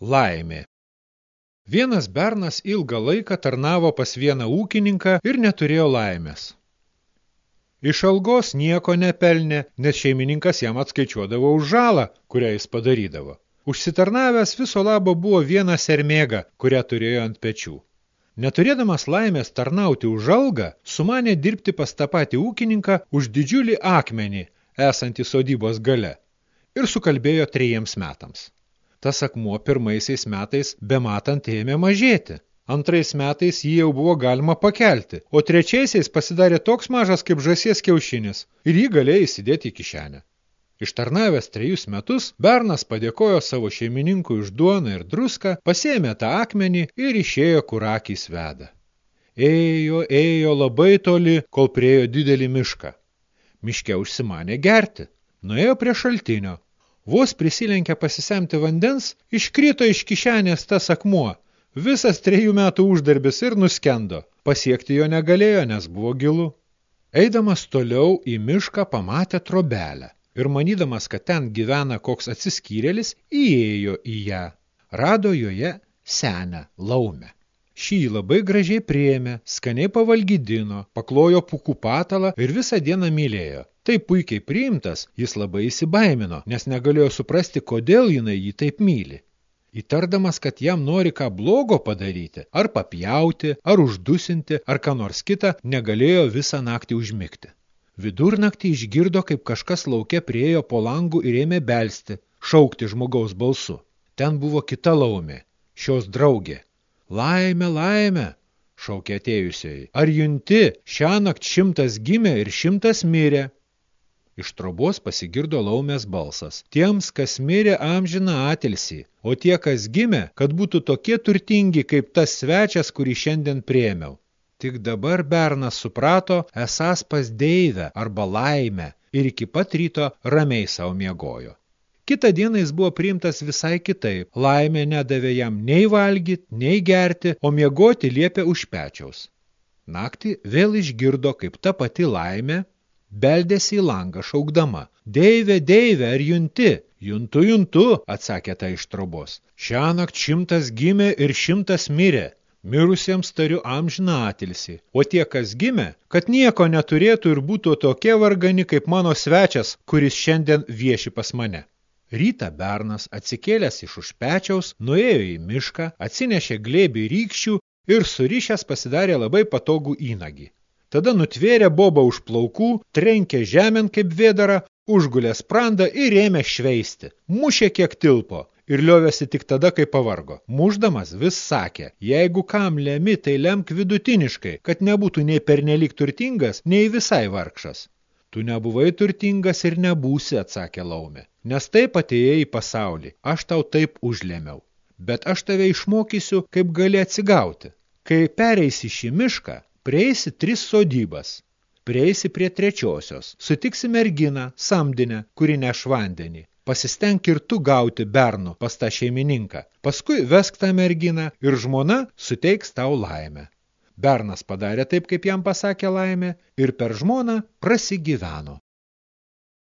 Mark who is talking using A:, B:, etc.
A: Laimė. Vienas bernas ilgą laiką tarnavo pas vieną ūkininką ir neturėjo laimės. Iš algos nieko nepelnė, nes šeimininkas jam atskaičiuodavo už žalą, kurią jis padarydavo. Užsitarnavęs viso labo buvo vieną sermėgą, kurią turėjo ant pečių. Neturėdamas laimės tarnauti už algą, sumanė dirbti pas tą patį ūkininką už didžiulį akmenį, esantį sodybos gale, ir sukalbėjo trejiems metams. Tas akmuo pirmaisiais metais bematant ėmė mažėti. Antrais metais jį jau buvo galima pakelti, o trečiaisiais pasidarė toks mažas kaip žasies kiaušinis ir jį galėjo įsidėti į kišenę. Ištarnavęs trejus metus, Bernas padėkojo savo šeimininkui už duoną ir druską, pasėmė tą akmenį ir išėjo, kur akys veda. Ėjo, ėjo labai toli, kol priejo didelį mišką. Miške užsimanė gerti. Nuėjo prie šaltinio, Vos prisilenkę pasisemti vandens, iškrito iš kišenės tas akmuo. Visas trejų metų uždarbis ir nuskendo. Pasiekti jo negalėjo, nes buvo gilu. Eidamas toliau į mišką pamatė trobelę ir manydamas, kad ten gyvena koks atsiskyrėlis, įėjo į ją. Rado joje senę laumę. Šį labai gražiai prieėmė, skaniai pavalgydino, paklojo pukų patalą ir visą dieną mylėjo. Taip puikiai priimtas, jis labai įsibaimino, nes negalėjo suprasti, kodėl jinai jį taip myli. Įtardamas, kad jam nori ką blogo padaryti, ar papjauti, ar uždusinti, ar ką nors kitą, negalėjo visą naktį užmigti. Vidurnaktį išgirdo, kaip kažkas lauke priejo po langų ir ėmė belsti, šaukti žmogaus balsu. Ten buvo kita laumė, šios draugė. Laimė, laimė, šaukė atėjusiai. Ar junti, šią nakt šimtas gimė ir šimtas mirė. Iš trobos pasigirdo laumės balsas. Tiems, kas mirė amžiną atilsį, o tie, kas gimė, kad būtų tokie turtingi, kaip tas svečias, kurį šiandien priėmiau. Tik dabar Bernas suprato, esas pas deivę arba laimę ir iki pat ryto ramiai savo miegojo. Kita diena jis buvo priimtas visai kitaip. Laimė nedavė jam nei valgyti, nei gerti, o miegoti liepė už pečiaus. Naktį vėl išgirdo, kaip ta pati laimė beldėsi į langą šaukdama. Deivė, deivė, ar junti? Juntu, juntu, atsakė ta iš trobos. Šiąnakt šimtas gimė ir šimtas mirė. Mirusiems tariu amžiną atilsi. O tie, kas gimė, kad nieko neturėtų ir būtų tokie vargani kaip mano svečias, kuris šiandien vieši pas mane. Ryta Bernas atsikėlęs iš užpečiaus, nuėjo į mišką, atsinešė glėbį rykščių ir surišęs pasidarė labai patogų įnagį. Tada nutvėrė bobą už plaukų, trenkė žemėn kaip vėdara, užgulė sprandą ir ėmė šveisti. Mušė kiek tilpo ir liovėsi tik tada, kai pavargo. Muždamas vis sakė, jeigu kam lemi, tai lemk vidutiniškai, kad nebūtų nei pernelik turtingas, nei visai vargšas. Tu nebuvai turtingas ir nebūsi, atsakė laumė, nes taip atėjai į pasaulį, aš tau taip užlėmiau. Bet aš tave išmokysiu, kaip gali atsigauti. Kai pereisi šį mišką, Prieisi tris sodybas. Prieisi prie trečiosios. Sutiksi merginą, samdinę, kuri neš vandenį. Pasistenk ir tu gauti bernų pas tą šeimininką. Paskui vesk tą merginą ir žmona suteiks tau laimę. Bernas padarė taip, kaip jam pasakė laimė, ir per žmoną prasigyveno.